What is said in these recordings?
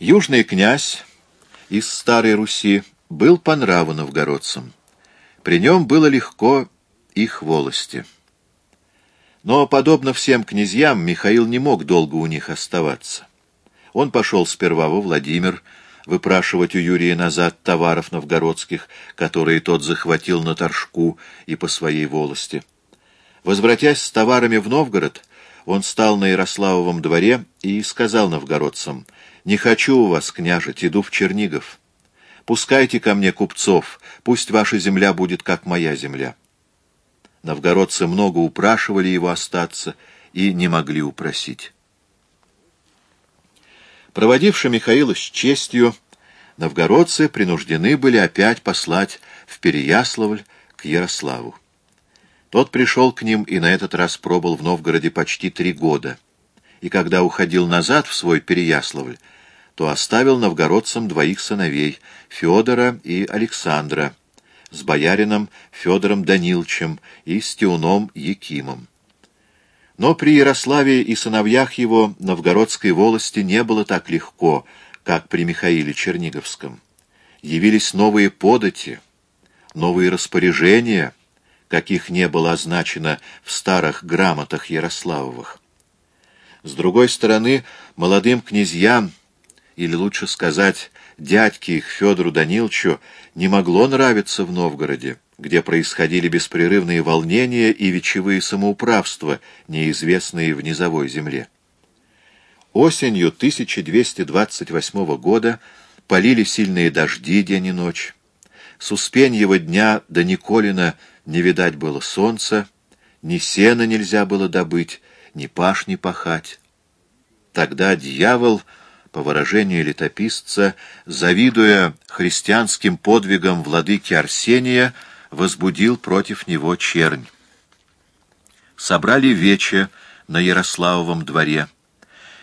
Южный князь из Старой Руси был по нраву новгородцам. При нем было легко их волости. Но, подобно всем князьям, Михаил не мог долго у них оставаться. Он пошел сперва во Владимир, выпрашивать у Юрия назад товаров новгородских, которые тот захватил на торжку и по своей волости. Возвратясь с товарами в Новгород, он стал на Ярославовом дворе и сказал новгородцам, «Не хочу у вас, княжить, иду в Чернигов. Пускайте ко мне купцов, пусть ваша земля будет, как моя земля». Новгородцы много упрашивали его остаться и не могли упросить. Проводивши Михаила с честью, новгородцы принуждены были опять послать в Переяславль к Ярославу. Тот пришел к ним и на этот раз пробыл в Новгороде почти три года. И когда уходил назад в свой Переяславль, то оставил новгородцам двоих сыновей, Федора и Александра, с боярином Федором Данилчем и с Тиуном Якимом. Но при Ярославе и сыновьях его новгородской волости не было так легко, как при Михаиле Черниговском. Явились новые подати, новые распоряжения, каких не было означено в старых грамотах Ярославовых. С другой стороны, молодым князьям, или лучше сказать, дядьке их Федору Данилчу, не могло нравиться в Новгороде где происходили беспрерывные волнения и вечевые самоуправства, неизвестные в низовой земле. Осенью 1228 года полили сильные дожди день и ночь. С Успеньего дня до Николина не видать было солнца, ни сена нельзя было добыть, ни паш не пахать. Тогда дьявол, по выражению летописца, завидуя христианским подвигам владыки Арсения, возбудил против него чернь. Собрали вече на Ярославовом дворе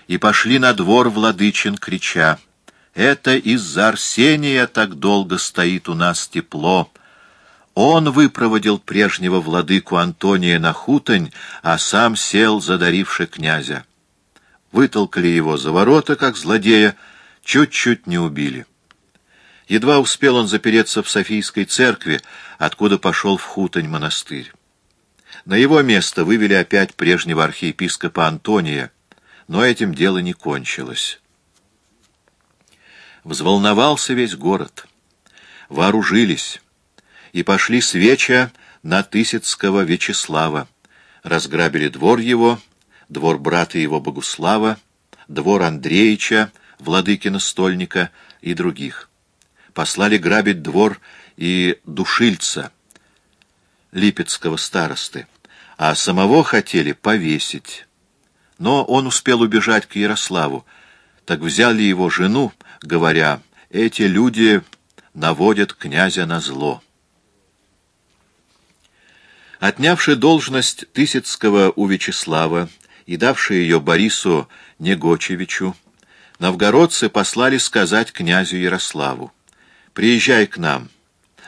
и пошли на двор владычин, крича «Это из-за Арсения так долго стоит у нас тепло». Он выпроводил прежнего владыку Антония на хутонь, а сам сел, задаривши князя. Вытолкали его за ворота, как злодея, чуть-чуть не убили. Едва успел он запереться в Софийской церкви, откуда пошел в Хутонь монастырь. На его место вывели опять прежнего архиепископа Антония, но этим дело не кончилось. Взволновался весь город. Вооружились и пошли свеча на Тысяцкого Вячеслава. Разграбили двор его, двор брата его Богуслава, двор Андреича, владыкина стольника и других послали грабить двор и душильца, липецкого старосты, а самого хотели повесить. Но он успел убежать к Ярославу, так взяли его жену, говоря, эти люди наводят князя на зло. Отнявши должность Тысяцкого у Вячеслава и давши ее Борису Негочевичу, новгородцы послали сказать князю Ярославу. Приезжай к нам,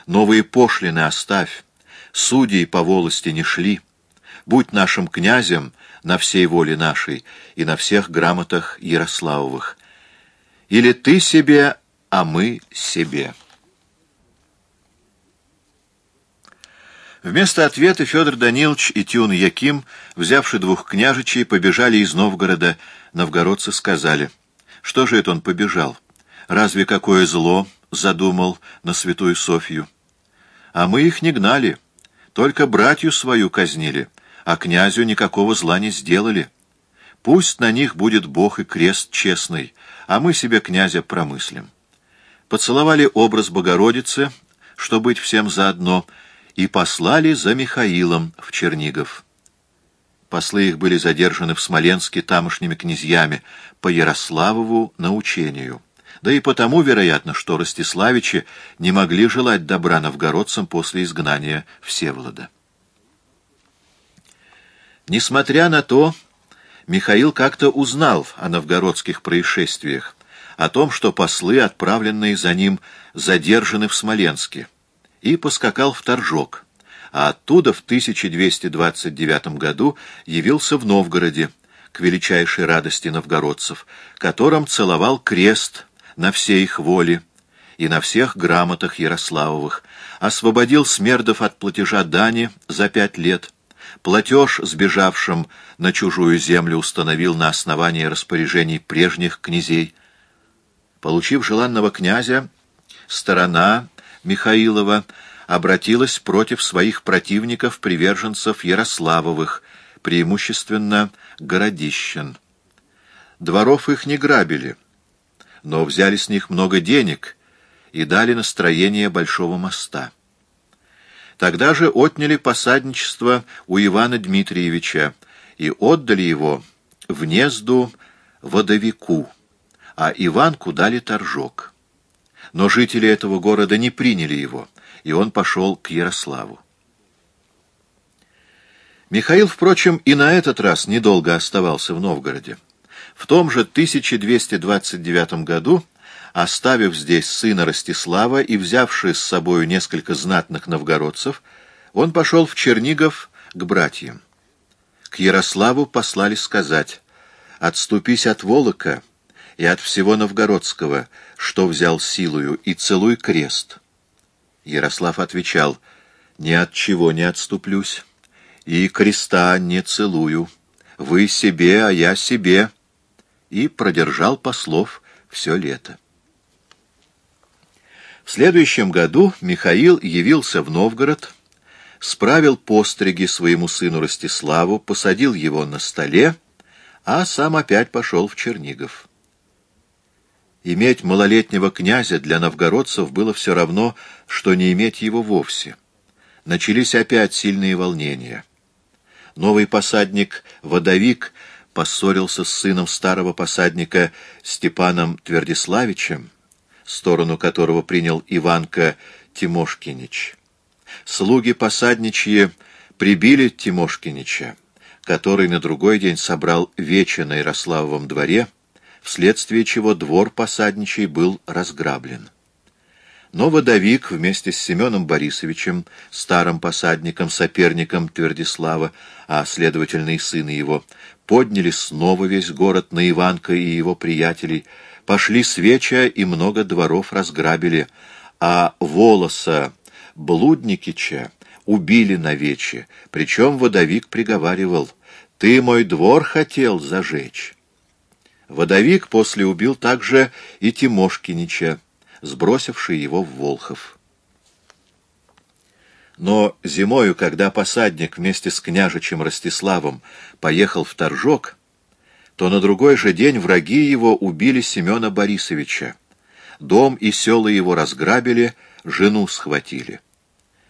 новые пошлины оставь, судей по волости не шли, будь нашим князем на всей воле нашей и на всех грамотах Ярославовых. Или ты себе, а мы себе. Вместо ответа Федор Данилович и Тюн Яким, взявши двух княжичей, побежали из Новгорода. Новгородцы сказали, что же это он побежал? Разве какое зло задумал на Святую Софью. А мы их не гнали, только братью свою казнили, а князю никакого зла не сделали. Пусть на них будет Бог и крест честный, а мы себе князя промыслим. Поцеловали образ Богородицы, что быть всем заодно, и послали за Михаилом в Чернигов. Послы их были задержаны в Смоленске тамошними князьями по Ярославову научению да и потому, вероятно, что Ростиславичи не могли желать добра новгородцам после изгнания Всеволода. Несмотря на то, Михаил как-то узнал о новгородских происшествиях, о том, что послы, отправленные за ним, задержаны в Смоленске, и поскакал в Торжок, а оттуда в 1229 году явился в Новгороде, к величайшей радости новгородцев, которым целовал крест на все их воли и на всех грамотах Ярославовых, освободил Смердов от платежа дани за пять лет, платеж сбежавшим на чужую землю установил на основании распоряжений прежних князей. Получив желанного князя, сторона Михаилова обратилась против своих противников-приверженцев Ярославовых, преимущественно городищен. Дворов их не грабили, но взяли с них много денег и дали настроение Большого моста. Тогда же отняли посадничество у Ивана Дмитриевича и отдали его в Незду водовику, а Иванку дали торжок. Но жители этого города не приняли его, и он пошел к Ярославу. Михаил, впрочем, и на этот раз недолго оставался в Новгороде. В том же 1229 году, оставив здесь сына Ростислава и взявший с собою несколько знатных новгородцев, он пошел в Чернигов к братьям. К Ярославу послали сказать «Отступись от Волока и от всего новгородского, что взял силою, и целуй крест». Ярослав отвечал «Ни от чего не отступлюсь, и креста не целую. Вы себе, а я себе» и продержал послов все лето. В следующем году Михаил явился в Новгород, справил постриги своему сыну Ростиславу, посадил его на столе, а сам опять пошел в Чернигов. Иметь малолетнего князя для новгородцев было все равно, что не иметь его вовсе. Начались опять сильные волнения. Новый посадник Водовик поссорился с сыном старого посадника Степаном Твердиславичем, сторону которого принял Иванка Тимошкинич. Слуги посадничьи прибили Тимошкинича, который на другой день собрал вече на Ярославовом дворе, вследствие чего двор посадничий был разграблен. Но Водовик вместе с Семеном Борисовичем, старым посадником, соперником Твердислава, а, следовательно, и сына его, подняли снова весь город на Иванка и его приятелей, пошли свеча и много дворов разграбили, а волоса Блудникича убили навече, причем Водовик приговаривал «Ты мой двор хотел зажечь». Водовик после убил также и Тимошкинича, сбросивший его в Волхов. Но зимою, когда посадник вместе с княжичем Ростиславом поехал в Торжок, то на другой же день враги его убили Семена Борисовича. Дом и села его разграбили, жену схватили.